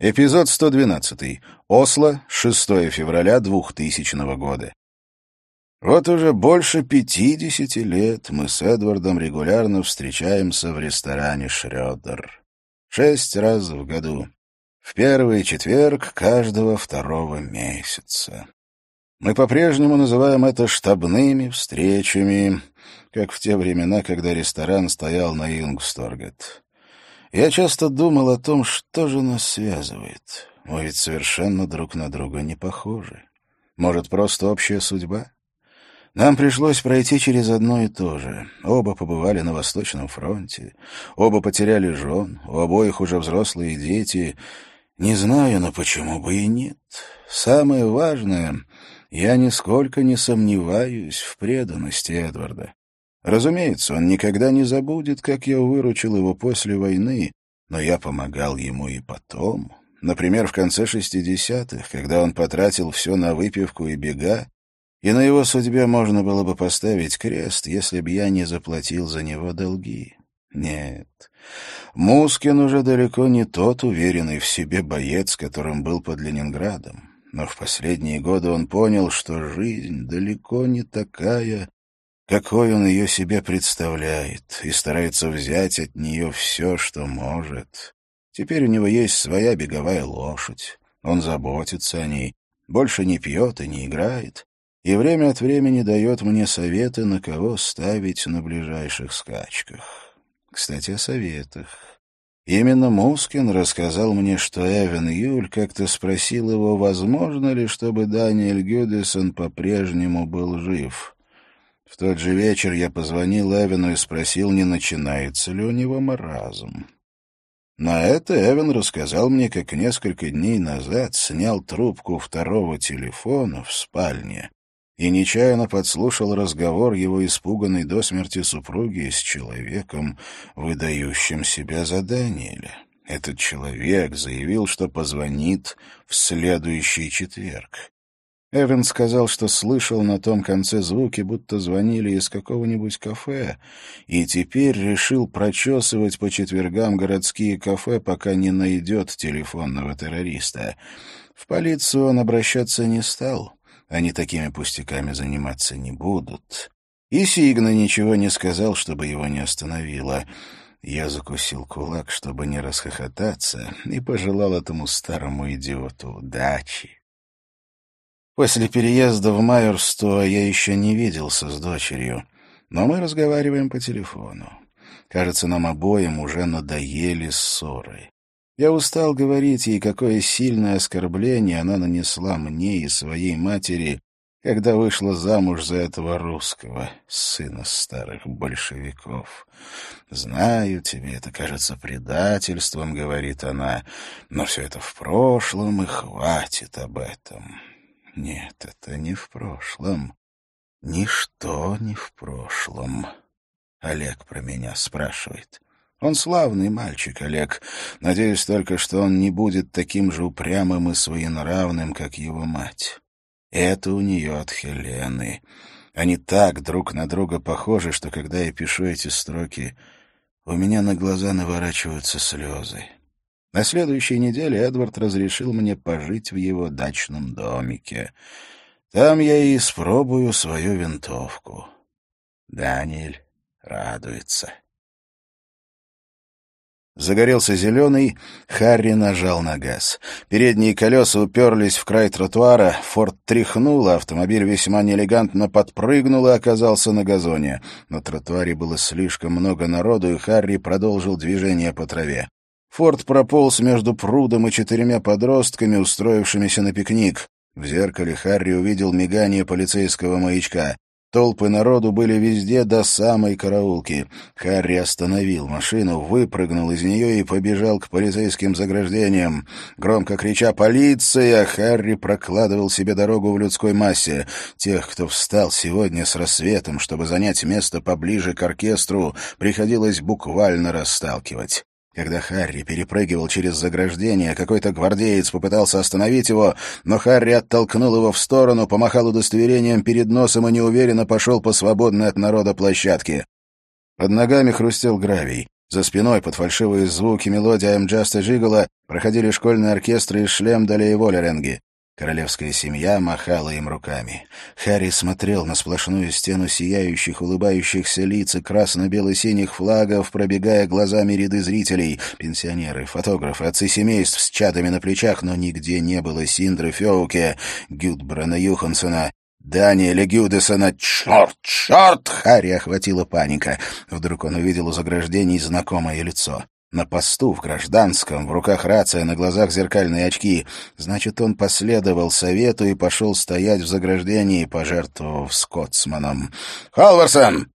Эпизод 112. Осло, 6 февраля 2000 года. Вот уже больше пятидесяти лет мы с Эдвардом регулярно встречаемся в ресторане «Шрёдер». Шесть раз в году. В первый четверг каждого второго месяца. Мы по-прежнему называем это штабными встречами, как в те времена, когда ресторан стоял на Ингсторгет. Я часто думал о том, что же нас связывает. Мы ведь совершенно друг на друга не похожи. Может, просто общая судьба? Нам пришлось пройти через одно и то же. Оба побывали на Восточном фронте, оба потеряли жен, у обоих уже взрослые дети. Не знаю, но почему бы и нет. Самое важное, я нисколько не сомневаюсь в преданности Эдварда. Разумеется, он никогда не забудет, как я выручил его после войны, но я помогал ему и потом. Например, в конце шестидесятых, когда он потратил все на выпивку и бега, и на его судьбе можно было бы поставить крест, если б я не заплатил за него долги. Нет, Мускин уже далеко не тот уверенный в себе боец, которым был под Ленинградом. Но в последние годы он понял, что жизнь далеко не такая, какой он ее себе представляет, и старается взять от нее все, что может. Теперь у него есть своя беговая лошадь, он заботится о ней, больше не пьет и не играет, и время от времени дает мне советы, на кого ставить на ближайших скачках. Кстати, о советах. Именно Мускин рассказал мне, что Эвен Юль как-то спросил его, возможно ли, чтобы Даниэль Гюдесон по-прежнему был жив. В тот же вечер я позвонил Эвину и спросил, не начинается ли у него маразм. На это Эвен рассказал мне, как несколько дней назад снял трубку второго телефона в спальне и нечаянно подслушал разговор его испуганной до смерти супруги с человеком, выдающим себя за Даниэля. Этот человек заявил, что позвонит в следующий четверг. Эван сказал, что слышал на том конце звуки, будто звонили из какого-нибудь кафе, и теперь решил прочесывать по четвергам городские кафе, пока не найдет телефонного террориста. В полицию он обращаться не стал. Они такими пустяками заниматься не будут. И Сигна ничего не сказал, чтобы его не остановило. Я закусил кулак, чтобы не расхохотаться, и пожелал этому старому идиоту удачи. После переезда в Майорсто я еще не виделся с дочерью, но мы разговариваем по телефону. Кажется, нам обоим уже надоели ссоры. Я устал говорить ей, какое сильное оскорбление она нанесла мне и своей матери, когда вышла замуж за этого русского, сына старых большевиков. «Знаю, тебе это кажется предательством», — говорит она, — «но все это в прошлом, и хватит об этом». Нет, это не в прошлом. Ничто не в прошлом. Олег про меня спрашивает. Он славный мальчик, Олег. Надеюсь только, что он не будет таким же упрямым и своенравным, как его мать. Это у нее от Хелены. Они так друг на друга похожи, что когда я пишу эти строки, у меня на глаза наворачиваются слезы. На следующей неделе Эдвард разрешил мне пожить в его дачном домике. Там я и испробую свою винтовку. Даниэль радуется. Загорелся зеленый, Харри нажал на газ. Передние колеса уперлись в край тротуара, Форд тряхнул, а автомобиль весьма неэлегантно подпрыгнул и оказался на газоне. На тротуаре было слишком много народу, и Харри продолжил движение по траве. Форд прополз между прудом и четырьмя подростками, устроившимися на пикник. В зеркале Харри увидел мигание полицейского маячка. Толпы народу были везде до самой караулки. Харри остановил машину, выпрыгнул из нее и побежал к полицейским заграждениям. Громко крича «Полиция!», Харри прокладывал себе дорогу в людской массе. Тех, кто встал сегодня с рассветом, чтобы занять место поближе к оркестру, приходилось буквально расталкивать. Когда Харри перепрыгивал через заграждение, какой-то гвардеец попытался остановить его, но Харри оттолкнул его в сторону, помахал удостоверением перед носом и неуверенно пошел по свободной от народа площадке. Под ногами хрустел гравий. За спиной под фальшивые звуки мелодии «I'm just a gigolo» проходили школьные оркестры из Шлемдаля и Волеренги. Королевская семья махала им руками. Харри смотрел на сплошную стену сияющих, улыбающихся лиц и красно-бело-синих флагов, пробегая глазами ряды зрителей, пенсионеры, фотографы, отцы семейств с чадами на плечах, но нигде не было Синдры Феуке, Гюдбрана Юхансона, Даниэля Гюдесона. «Черт! Черт!» Харри охватила паника. Вдруг он увидел у заграждений знакомое лицо. На посту, в гражданском, в руках рация, на глазах зеркальные очки. Значит, он последовал совету и пошел стоять в заграждении, пожертвовав скотсманом. «Холварсон!